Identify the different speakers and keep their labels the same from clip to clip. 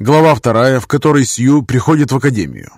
Speaker 1: Глава вторая, в которой Сью приходит в академию.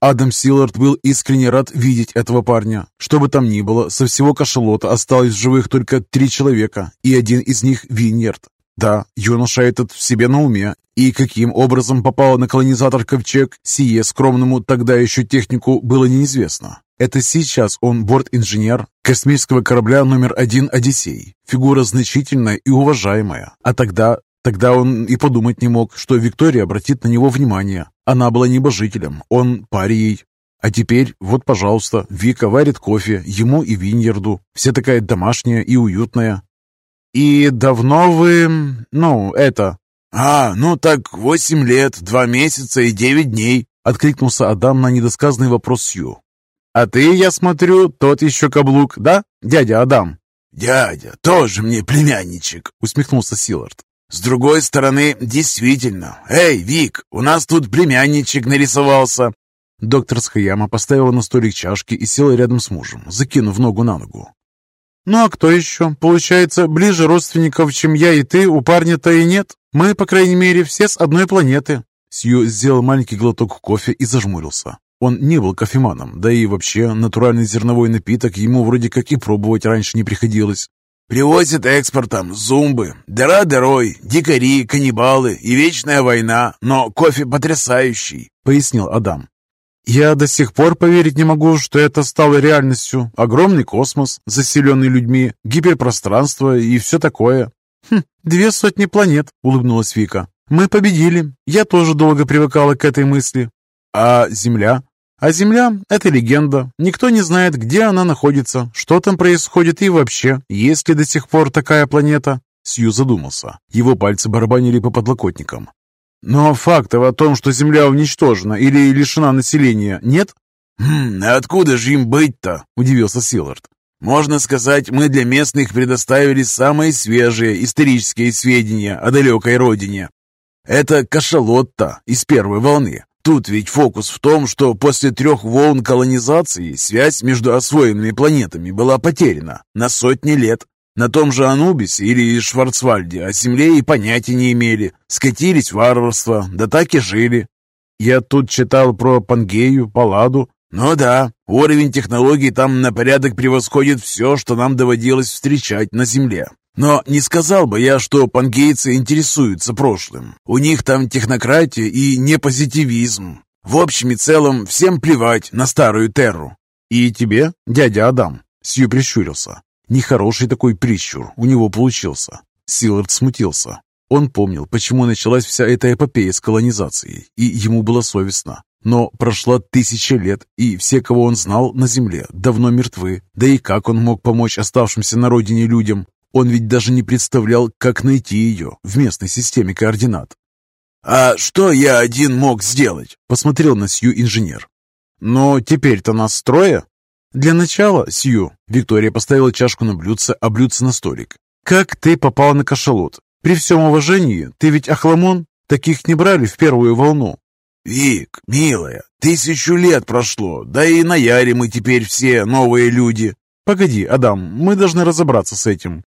Speaker 1: Адам Силлард был искренне рад видеть этого парня. Что бы там ни было, со всего кашалота осталось в живых только три человека, и один из них – Виньерд. Да, юноша этот в себе на уме, и каким образом попал на колонизатор Ковчег, сие скромному тогда еще технику было неизвестно. Это сейчас он борт-инженер космического корабля номер один «Одиссей». Фигура значительная и уважаемая. А тогда, тогда он и подумать не мог, что Виктория обратит на него внимание. Она была небожителем, он парией. А теперь, вот, пожалуйста, Вика варит кофе ему и Виньерду. Вся такая домашняя и уютная. «И давно вы... ну, это...»
Speaker 2: «А, ну так восемь лет, два месяца и девять дней», — откликнулся Адам на недосказанный вопрос Сью.
Speaker 1: «А ты, я смотрю, тот еще каблук, да, дядя Адам?»
Speaker 2: «Дядя, тоже мне племянничек», — усмехнулся Силард. «С другой стороны, действительно. Эй, Вик, у нас тут племянничек нарисовался».
Speaker 1: Доктор Схаяма поставила на столик чашки и села рядом с мужем, закинув ногу на ногу. «Ну а кто еще? Получается, ближе родственников, чем я и ты, у парня-то и нет. Мы, по крайней мере, все с одной планеты». Сью сделал маленький глоток кофе и зажмурился. Он не был кофеманом, да и вообще натуральный зерновой напиток ему вроде как и пробовать раньше не приходилось.
Speaker 2: «Привозят экспортом зумбы, дыра дырой, дикари, каннибалы и вечная война, но кофе потрясающий», — пояснил Адам.
Speaker 1: Я до сих пор поверить не могу, что это стало реальностью. Огромный космос, заселенный людьми, гиперпространство и все такое. Хм, две сотни планет, улыбнулась Вика. Мы победили. Я тоже долго привыкала к этой мысли. А Земля? А Земля — это легенда. Никто не знает, где она находится, что там происходит и вообще, есть ли до сих пор такая планета. Сью задумался. Его пальцы барабанили по подлокотникам. Но фактов о том, что Земля уничтожена или лишена населения, нет?
Speaker 2: «Хм, а откуда же им быть-то?» – удивился Силард. «Можно сказать, мы для местных предоставили самые свежие исторические сведения о далекой родине. Это кашалотта из первой волны. Тут ведь фокус в том, что после трех волн колонизации связь между освоенными планетами была потеряна на сотни лет. На том же Анубисе или Шварцвальде о земле и понятия не имели. Скатились варварство, да так и жили. Я тут читал про Пангею, Палладу. Ну да, уровень технологий там на порядок превосходит все, что нам доводилось встречать на Земле. Но не сказал бы я, что пангейцы интересуются прошлым. У них там технократия и непозитивизм. В общем и целом, всем плевать на старую терру.
Speaker 1: И тебе, дядя Адам, Сью прищурился. Нехороший такой прищур у него получился. Силард смутился. Он помнил, почему началась вся эта эпопея с колонизацией, и ему было совестно. Но прошла тысяча лет, и все, кого он знал на земле, давно мертвы. Да и как он мог помочь оставшимся на родине людям? Он ведь даже не представлял, как найти ее в местной системе координат.
Speaker 2: «А что я один мог сделать?»
Speaker 1: – посмотрел на Сью инженер. «Но теперь-то нас трое?» «Для начала, Сью», — Виктория поставила чашку на блюдце, а блюдце на столик. «Как ты попал на кашалот? При всем уважении, ты ведь охламон? Таких не брали в первую волну».
Speaker 2: «Вик, милая, тысячу лет прошло, да и на Яре мы теперь все новые люди».
Speaker 1: «Погоди, Адам, мы должны разобраться с этим».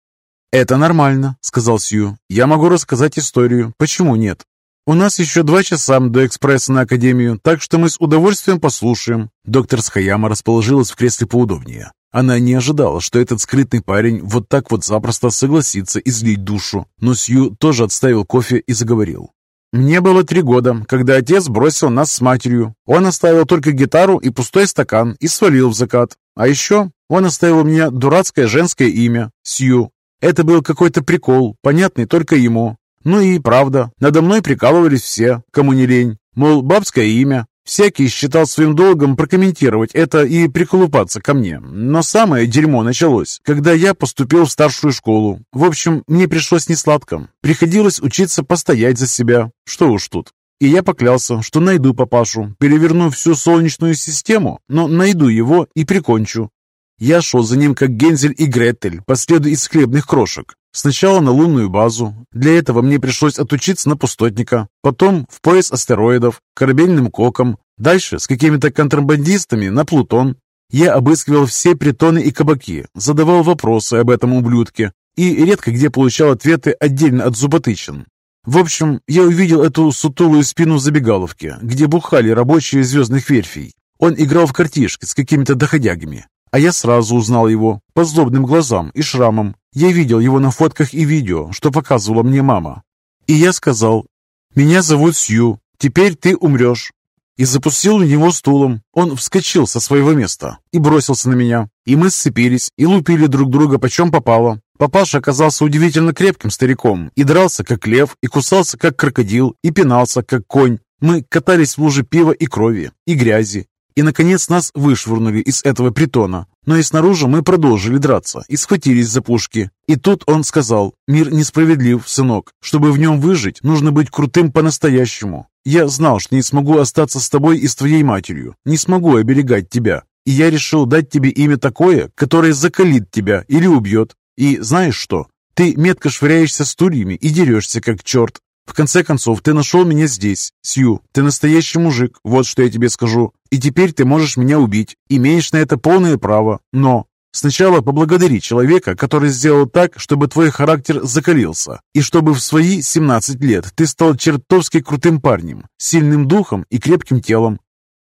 Speaker 1: «Это нормально», — сказал Сью. «Я могу рассказать историю. Почему нет?» «У нас еще два часа до экспресса на Академию, так что мы с удовольствием послушаем». Доктор Схаяма расположилась в кресле поудобнее. Она не ожидала, что этот скрытный парень вот так вот запросто согласится излить душу. Но Сью тоже отставил кофе и заговорил. «Мне было три года, когда отец бросил нас с матерью. Он оставил только гитару и пустой стакан и свалил в закат. А еще он оставил мне дурацкое женское имя – Сью. Это был какой-то прикол, понятный только ему. Ну и правда, надо мной прикалывались все, кому не лень. Мол, бабское имя. Всякий считал своим долгом прокомментировать это и приколупаться ко мне. Но самое дерьмо началось, когда я поступил в старшую школу. В общем, мне пришлось несладко. Приходилось учиться постоять за себя. Что уж тут. И я поклялся, что найду папашу, переверну всю солнечную систему, но найду его и прикончу. Я шел за ним, как Гензель и Гретель, по следу из хлебных крошек. Сначала на лунную базу. Для этого мне пришлось отучиться на пустотника. Потом в пояс астероидов, корабельным коком. Дальше с какими-то контрабандистами на Плутон. Я обыскивал все притоны и кабаки, задавал вопросы об этом ублюдке. и редко где получал ответы отдельно от зуботычин. В общем, я увидел эту сутулую спину в забегаловке, где бухали рабочие звездных верфей. Он играл в картишки с какими-то доходягами, а я сразу узнал его по злобным глазам и шрамам. Я видел его на фотках и видео, что показывала мне мама. И я сказал, «Меня зовут Сью, теперь ты умрешь». И запустил в него стулом. Он вскочил со своего места и бросился на меня. И мы сцепились и лупили друг друга почем попало. Папаша оказался удивительно крепким стариком и дрался, как лев, и кусался, как крокодил, и пинался, как конь. Мы катались в луже пива и крови, и грязи. И, наконец, нас вышвырнули из этого притона. Но и снаружи мы продолжили драться и схватились за пушки. И тут он сказал, «Мир несправедлив, сынок. Чтобы в нем выжить, нужно быть крутым по-настоящему. Я знал, что не смогу остаться с тобой и с твоей матерью. Не смогу оберегать тебя. И я решил дать тебе имя такое, которое закалит тебя или убьет. И знаешь что? Ты метко швыряешься стульями и дерешься, как черт. В конце концов, ты нашел меня здесь, Сью. Ты настоящий мужик, вот что я тебе скажу. И теперь ты можешь меня убить. Имеешь на это полное право. Но сначала поблагодари человека, который сделал так, чтобы твой характер закалился. И чтобы в свои 17 лет ты стал чертовски крутым парнем, сильным духом и крепким телом.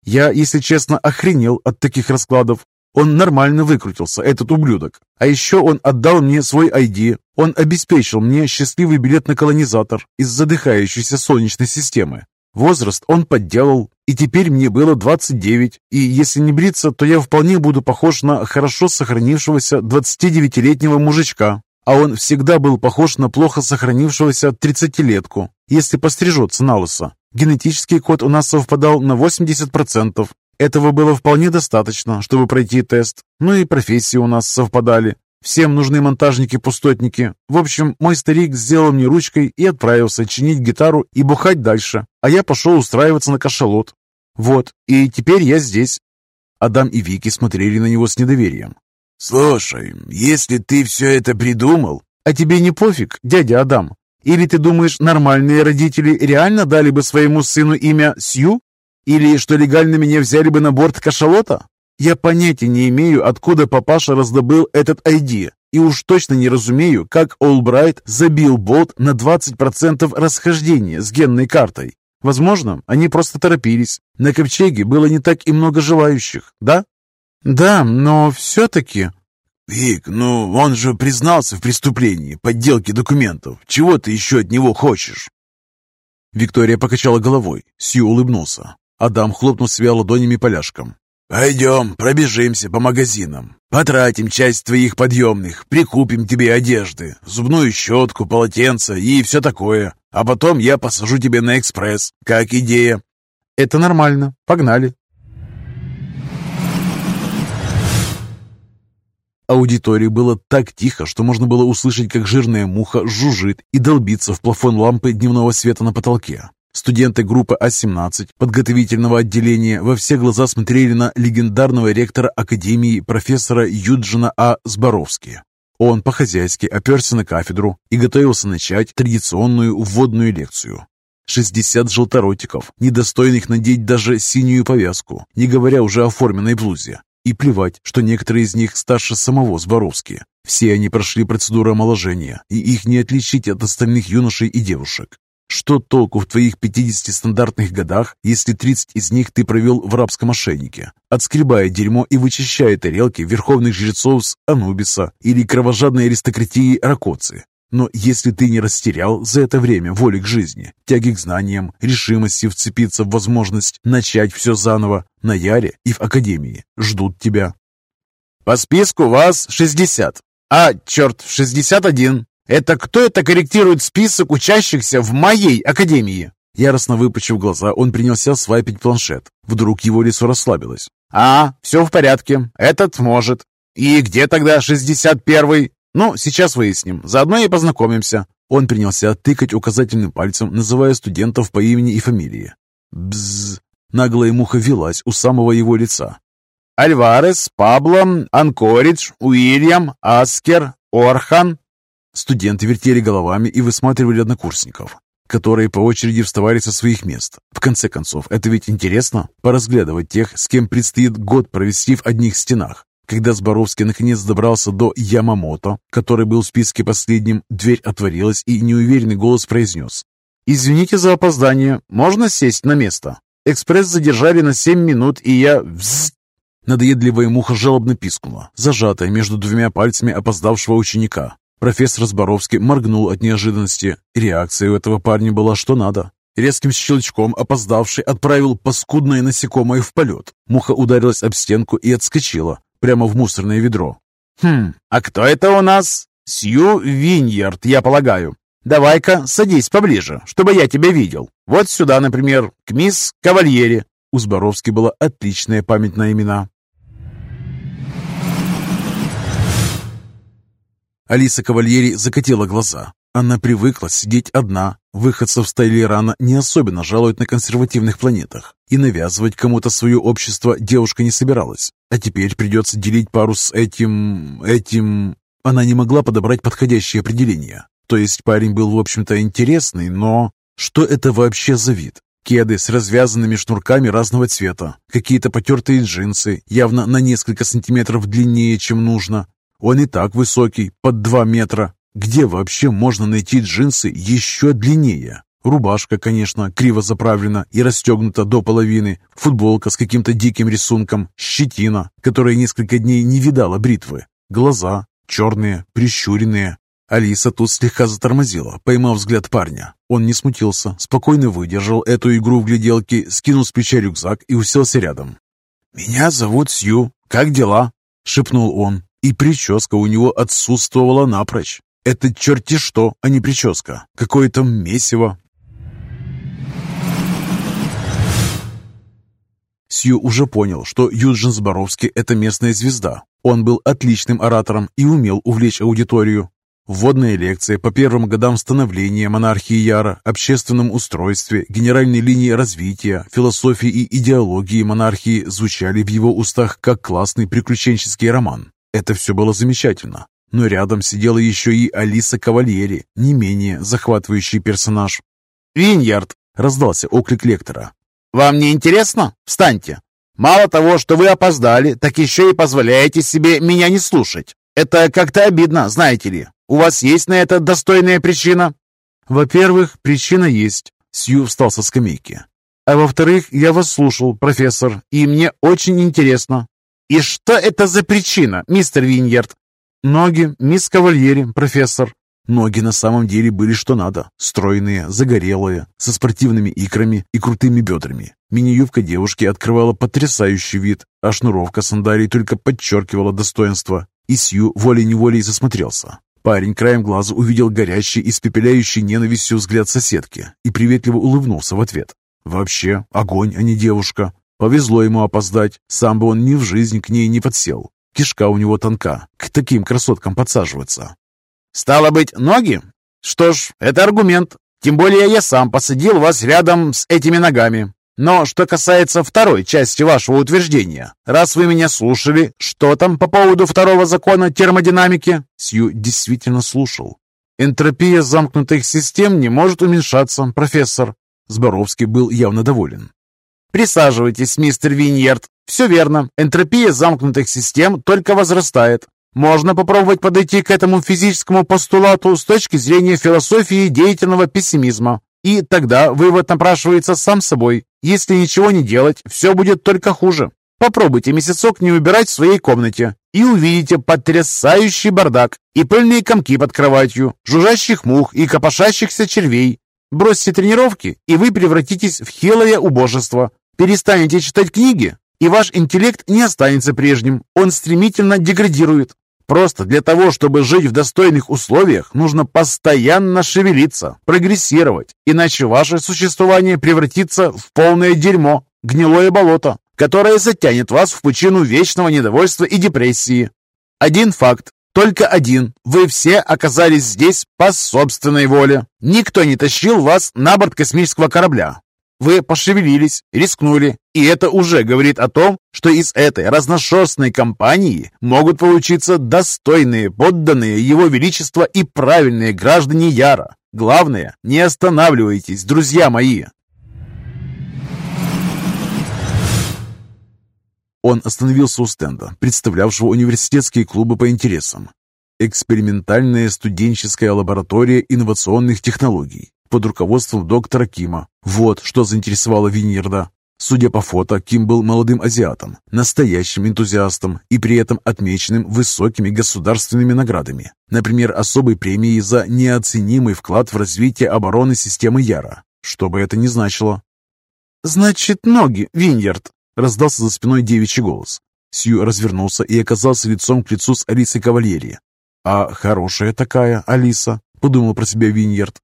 Speaker 1: Я, если честно, охренел от таких раскладов. Он нормально выкрутился, этот ублюдок. А еще он отдал мне свой ID. Он обеспечил мне счастливый билет на колонизатор из задыхающейся солнечной системы. Возраст он подделал, и теперь мне было 29, и если не бриться, то я вполне буду похож на хорошо сохранившегося 29-летнего мужичка. А он всегда был похож на плохо сохранившегося 30-летку, если пострижется на лысо. Генетический код у нас совпадал на 80%, этого было вполне достаточно, чтобы пройти тест. Ну и профессии у нас совпадали. Всем нужны монтажники-пустотники. В общем, мой старик сделал мне ручкой и отправился чинить гитару и бухать дальше. А я пошел устраиваться на кашалот. Вот, и теперь я здесь. Адам и Вики смотрели на него с недоверием.
Speaker 2: «Слушай, если ты все это придумал...»
Speaker 1: «А тебе не пофиг, дядя Адам? Или ты думаешь, нормальные родители реально дали бы своему сыну имя Сью? Или что легально меня взяли бы на борт кашалота? Я понятия не имею, откуда папаша раздобыл этот ID. И уж точно не разумею, как Олбрайт забил болт на 20% расхождения с генной картой. Возможно, они просто торопились. На ковчеге было не так и много желающих, да? Да, но все-таки...
Speaker 2: Вик, ну он же признался в преступлении, подделке документов. Чего ты еще от него хочешь?
Speaker 1: Виктория покачала головой. Сью улыбнулся. Адам хлопнул себя ладонями поляшком.
Speaker 2: «Пойдем, пробежимся по магазинам. Потратим часть твоих подъемных, прикупим тебе одежды, зубную щетку, полотенце и все такое. А потом я посажу тебе на экспресс. Как идея?»
Speaker 1: «Это нормально. Погнали». Аудитории было так тихо, что можно было услышать, как жирная муха жужжит и долбится в плафон лампы дневного света на потолке. Студенты группы А-17 подготовительного отделения во все глаза смотрели на легендарного ректора Академии профессора Юджина А. Зборовски. Он по-хозяйски оперся на кафедру и готовился начать традиционную вводную лекцию. 60 желторотиков, недостойных надеть даже синюю повязку, не говоря уже о форменной блузе. И плевать, что некоторые из них старше самого Зборовски. Все они прошли процедуру омоложения, и их не отличить от остальных юношей и девушек. Что толку в твоих 50 стандартных годах, если 30 из них ты провел в рабском ошейнике, отскребая дерьмо и вычищая тарелки верховных жрецов с Анубиса или кровожадной аристократии Ракоцы? Но если ты не растерял за это время воли к жизни, тяги к знаниям, решимости вцепиться в возможность начать все заново, на Яре и в Академии ждут тебя. По списку вас 60, а, черт, 61. Это кто это корректирует список учащихся в моей академии?» Яростно выпучив глаза, он принялся свайпить планшет. Вдруг его лицо расслабилось. «А, все в порядке. Этот может. И где тогда 61-й? Ну, сейчас выясним. Заодно и познакомимся». Он принялся тыкать указательным пальцем, называя студентов по имени и фамилии. Бзз. Наглая муха велась у самого его лица. Альварес, Пабло, Анкоридж, Уильям, Аскер, Орхан, Студенты вертели головами и высматривали однокурсников, которые по очереди вставали со своих мест. В конце концов, это ведь интересно – поразглядывать тех, с кем предстоит год провести в одних стенах. Когда Зборовский наконец добрался до Ямамото, который был в списке последним, дверь отворилась, и неуверенный голос произнес. «Извините за опоздание. Можно сесть на место? Экспресс задержали на семь минут, и я...» Надоедливая муха жалобно пискнула, зажатая между двумя пальцами опоздавшего ученика. Профессор Зборовский моргнул от неожиданности. Реакция у этого парня была что надо. Резким щелчком опоздавший отправил паскудное насекомое в полет. Муха ударилась об стенку и отскочила, прямо в мусорное ведро. «Хм, а кто это у нас? Сью Виньярд, я полагаю. Давай-ка садись поближе, чтобы я тебя видел. Вот сюда, например, к мисс Кавальери». У Зборовски была отличная память на имена. Алиса Кавальери закатила глаза. Она привыкла сидеть одна. Выходцев с Тайлерана не особенно жалуют на консервативных планетах. И навязывать кому-то свое общество девушка не собиралась. А теперь придется делить пару с этим... этим... Она не могла подобрать подходящее определение. То есть парень был, в общем-то, интересный, но... Что это вообще за вид? Кеды с развязанными шнурками разного цвета, какие-то потертые джинсы, явно на несколько сантиметров длиннее, чем нужно. Он и так высокий, под два метра, где вообще можно найти джинсы еще длиннее? Рубашка, конечно, криво заправлена и расстегнута до половины, футболка с каким-то диким рисунком, щетина, которая несколько дней не видала бритвы, глаза черные, прищуренные. Алиса тут слегка затормозила, поймав взгляд парня. Он не смутился, спокойно выдержал эту игру в гляделки, скинул с плеча рюкзак и уселся рядом. «Меня зовут Сью. Как дела?» — шепнул он, и прическа у него отсутствовала напрочь. Это черти что, а не прическа. Какое-то месиво. Сью уже понял, что Юджин Зборовский – это местная звезда. Он был отличным оратором и умел увлечь аудиторию. Вводная лекция по первым годам становления монархии Яра, общественном устройстве, генеральной линии развития, философии и идеологии монархии звучали в его устах как классный приключенческий роман. Это все было замечательно, но рядом сидела еще и Алиса Кавальери, не менее захватывающий персонаж. «Виньярд!» — раздался оклик лектора. «Вам не интересно? Встаньте! Мало того, что вы опоздали, так еще и позволяете себе меня не слушать. Это как-то обидно, знаете ли. У вас есть на это достойная причина?» «Во-первых, причина есть». Сью встал со скамейки. «А во-вторых, я вас слушал, профессор, и мне очень интересно». «И что это за причина, мистер Виньярд?» «Ноги, мисс Кавальери, профессор». Ноги на самом деле были что надо. Стройные, загорелые, со спортивными икрами и крутыми бедрами. Мини-юбка девушки открывала потрясающий вид, а шнуровка сандалий только подчеркивала достоинство. И Сью волей-неволей засмотрелся. Парень краем глаза увидел горящий, испепеляющий ненавистью взгляд соседки и приветливо улыбнулся в ответ. Вообще, огонь, а не девушка. Повезло ему опоздать, сам бы он ни в жизнь к ней не подсел. Кишка у него тонка, к таким красоткам подсаживаться. «Стало быть, ноги? Что ж, это аргумент. Тем более я сам посадил вас рядом с этими ногами. Но что касается второй части вашего утверждения, раз вы меня слушали, что там по поводу второго закона термодинамики?» Сью действительно слушал. «Энтропия замкнутых систем не может уменьшаться, профессор». Зборовский был явно доволен. «Присаживайтесь, мистер Виньерд. Все верно. Энтропия замкнутых систем только возрастает. Можно попробовать подойти к этому физическому постулату с точки зрения философии деятельного пессимизма. И тогда вывод напрашивается сам собой. Если ничего не делать, все будет только хуже. Попробуйте месяцок не убирать в своей комнате, и увидите потрясающий бардак и пыльные комки под кроватью, жужжащих мух и копошащихся червей. Бросьте тренировки, и вы превратитесь в хилое убожество. Перестанете читать книги, и ваш интеллект не останется прежним. Он стремительно деградирует. Просто для того, чтобы жить в достойных условиях, нужно постоянно шевелиться, прогрессировать, иначе ваше существование превратится в полное дерьмо, гнилое болото, которое затянет вас в пучину вечного недовольства и депрессии. Один факт, только один. Вы все оказались здесь по собственной воле. Никто не тащил вас на борт космического корабля. Вы пошевелились, рискнули, и это уже говорит о том, что из этой разношерстной компании могут получиться достойные, подданные Его Величества и правильные граждане Яра. Главное, не останавливайтесь, друзья мои. Он остановился у стенда, представлявшего университетские клубы по интересам. Экспериментальная студенческая лаборатория инновационных технологий под руководством доктора Кима. Вот что заинтересовало Виньерда. Судя по фото, Ким был молодым азиатом, настоящим энтузиастом и при этом отмеченным высокими государственными наградами. Например, особой премией за неоценимый вклад в развитие обороны системы Яра. Что бы это ни значило. «Значит, ноги, Виньерд!» – раздался за спиной девичий голос. Сью развернулся и оказался лицом к лицу с Алисой Кавальери. «А хорошая такая Алиса», — подумал про себя Виньерд.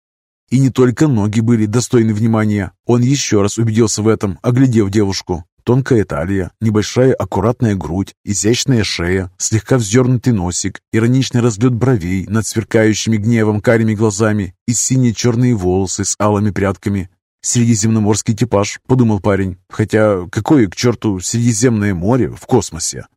Speaker 1: И не только ноги были достойны внимания. Он еще раз убедился в этом, оглядев девушку. Тонкая талия, небольшая аккуратная грудь, изящная шея, слегка вздернутый носик, ироничный разлет бровей над сверкающими гневом карими глазами и синие-черные волосы с алыми прядками. «Средиземноморский типаж», — подумал парень. Хотя какое к черту Средиземное море в космосе?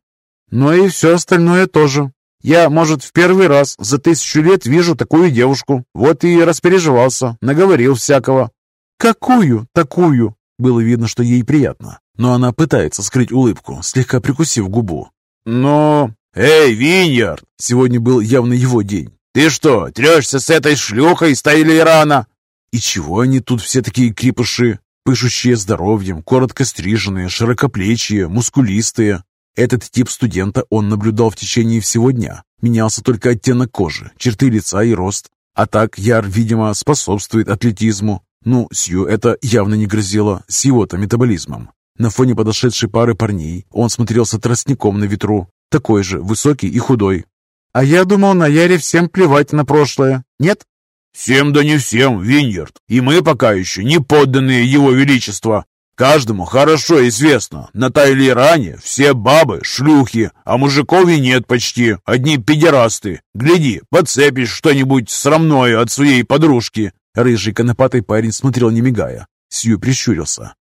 Speaker 1: Но и все остальное тоже. Я, может, в первый раз за тысячу лет вижу такую девушку. Вот и распереживался, наговорил всякого. Какую такую? Было видно, что ей приятно. Но она пытается скрыть улыбку, слегка прикусив губу. Но...
Speaker 2: Эй, Виньярд!
Speaker 1: Сегодня был явно его день.
Speaker 2: Ты что, трешься с этой шлюхой из Тайлерана?
Speaker 1: И чего они тут все такие крепыши? Пышущие здоровьем, коротко стриженные, широкоплечие, мускулистые. Этот тип студента он наблюдал в течение всего дня. Менялся только оттенок кожи, черты лица и рост. А так Яр, видимо, способствует атлетизму. Ну, Сью это явно не грозило с его-то метаболизмом. На фоне подошедшей пары парней он смотрелся тростником на ветру. Такой же, высокий и худой. «А я думал, на Яре всем плевать на прошлое. Нет?»
Speaker 2: «Всем да не всем, Виньерд. И мы пока еще не подданные его величества. Каждому хорошо известно, на Тайлеране все бабы – шлюхи, а мужиков и нет почти, одни педерасты. Гляди, подцепишь что-нибудь срамное от своей подружки».
Speaker 1: Рыжий конопатый парень смотрел не мигая. Сью прищурился.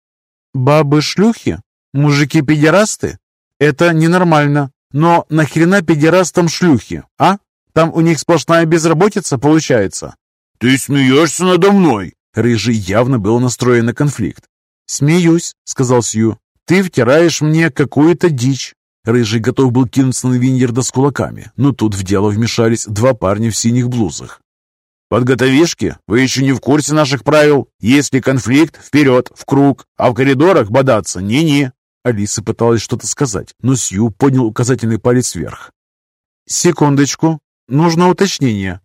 Speaker 1: «Бабы-шлюхи? Мужики-педерасты? Это ненормально. Но нахрена педерастам шлюхи, а? Там у них сплошная безработица получается».
Speaker 2: «Ты смеешься надо мной?»
Speaker 1: Рыжий явно был настроен на конфликт. «Смеюсь», — сказал Сью. «Ты втираешь мне какую-то дичь». Рыжий готов был кинуться на Виньерда с кулаками, но тут в дело вмешались два парня в синих блузах.
Speaker 2: «Подготовишки? Вы еще не в курсе наших правил? Если конфликт, вперед, в круг, а в коридорах бодаться ни-ни!»
Speaker 1: Алиса пыталась что-то сказать, но Сью поднял указательный палец вверх. «Секундочку, нужно уточнение.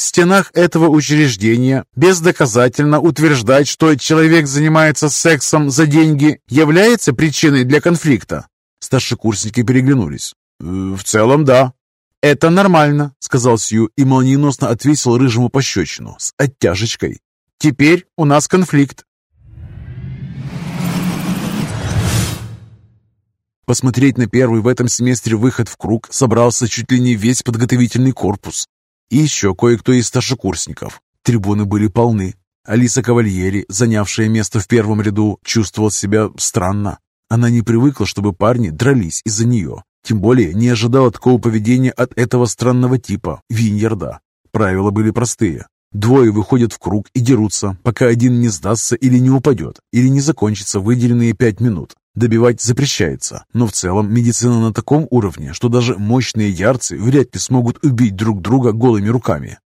Speaker 1: В стенах этого учреждения бездоказательно утверждать, что человек занимается сексом за деньги, является причиной для конфликта. Старшекурсники переглянулись.
Speaker 2: «Э, «В целом, да».
Speaker 1: «Это нормально», — сказал Сью и молниеносно отвесил рыжему пощечину с оттяжечкой. «Теперь у нас конфликт». Посмотреть на первый в этом семестре выход в круг собрался чуть ли не весь подготовительный корпус. И еще кое-кто из старшекурсников. Трибуны были полны. Алиса Кавальери, занявшая место в первом ряду, чувствовала себя странно. Она не привыкла, чтобы парни дрались из-за нее. Тем более не ожидала такого поведения от этого странного типа, Виньерда. Правила были простые. Двое выходят в круг и дерутся, пока один не сдастся или не упадет, или не закончится выделенные пять минут. Добивать запрещается, но в целом медицина на таком уровне, что даже мощные ярцы вряд ли смогут убить друг друга голыми руками.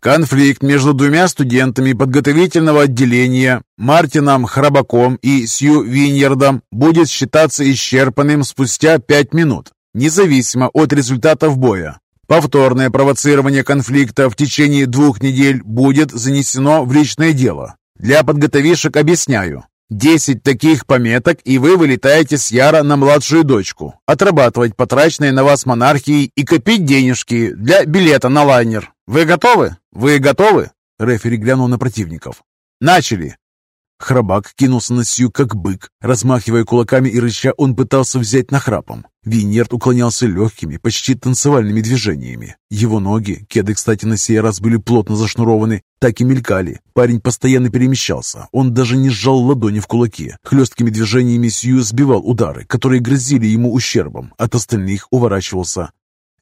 Speaker 2: Конфликт между двумя студентами подготовительного отделения Мартином Храбаком и Сью Виньердом будет считаться исчерпанным спустя пять минут, независимо от результатов боя. Повторное провоцирование конфликта в течение двух недель будет занесено в личное дело. Для подготовишек объясняю. Десять таких пометок, и вы вылетаете с Яра на младшую дочку. Отрабатывать потраченные на вас монархии и копить денежки для билета на лайнер. Вы готовы? Вы готовы?» Рефери глянул на противников. «Начали!»
Speaker 1: Храбак кинулся на Сью, как бык. Размахивая кулаками и рыча, он пытался взять нахрапом. Виньерд уклонялся легкими, почти танцевальными движениями. Его ноги, кеды, кстати, на сей раз были плотно зашнурованы, так и мелькали. Парень постоянно перемещался. Он даже не сжал ладони в кулаки. Хлесткими движениями Сью сбивал удары, которые грозили ему ущербом. От остальных уворачивался.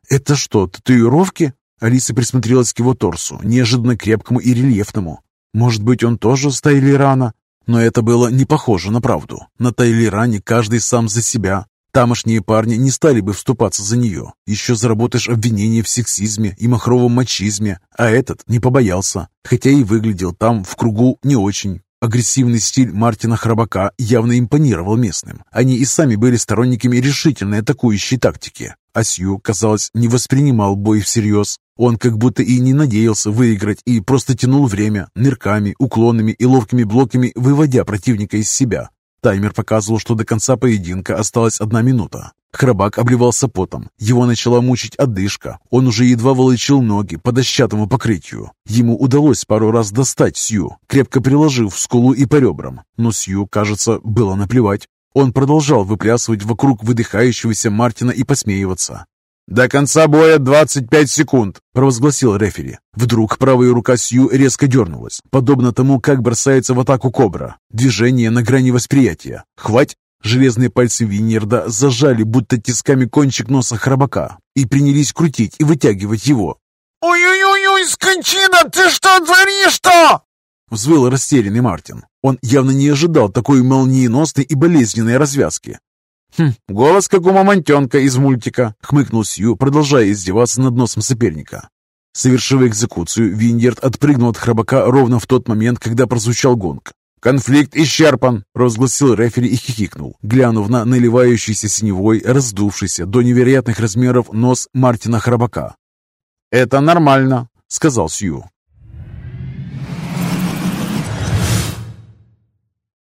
Speaker 1: «Это что, татуировки?» Алиса присмотрелась к его торсу, неожиданно крепкому и рельефному. Может быть, он тоже с Тайлерана? Но это было не похоже на правду. На Тайлеране каждый сам за себя. Тамошние парни не стали бы вступаться за нее. Еще заработаешь обвинение в сексизме и махровом мачизме, а этот не побоялся, хотя и выглядел там в кругу не очень. Агрессивный стиль Мартина Храбака явно импонировал местным. Они и сами были сторонниками решительной атакующей тактики. А Сью, казалось, не воспринимал бой всерьез. Он как будто и не надеялся выиграть и просто тянул время, нырками, уклонами и ловкими блоками, выводя противника из себя. Таймер показывал, что до конца поединка осталась одна минута. Храбак обливался потом. Его начала мучить одышка. Он уже едва волочил ноги по дощатому покрытию. Ему удалось пару раз достать Сью, крепко приложив в скулу и по ребрам. Но Сью, кажется, было наплевать. Он продолжал выплясывать вокруг выдыхающегося Мартина и посмеиваться. «До конца боя 25 секунд!» – провозгласил рефери. Вдруг правая рука Сью резко дернулась, подобно тому, как бросается в атаку кобра. Движение на грани восприятия. «Хвать!» Железные пальцы Виньерда зажали, будто тисками кончик носа храбака, и принялись крутить и вытягивать его.
Speaker 3: «Ой-ой-ой, скотина, ты что творишь-то?»
Speaker 1: Взвыл растерянный Мартин. Он явно не ожидал такой молниеносной и болезненной развязки. «Хм, голос как у мамонтенка из мультика», — хмыкнул Сью, продолжая издеваться над носом соперника. Совершив экзекуцию, Виньерд отпрыгнул от храбака ровно в тот момент, когда прозвучал гонг. «Конфликт исчерпан!» – провозгласил рефери и хихикнул, глянув на наливающийся синевой, раздувшийся до невероятных размеров нос Мартина Храбака. «Это нормально», – сказал Сью.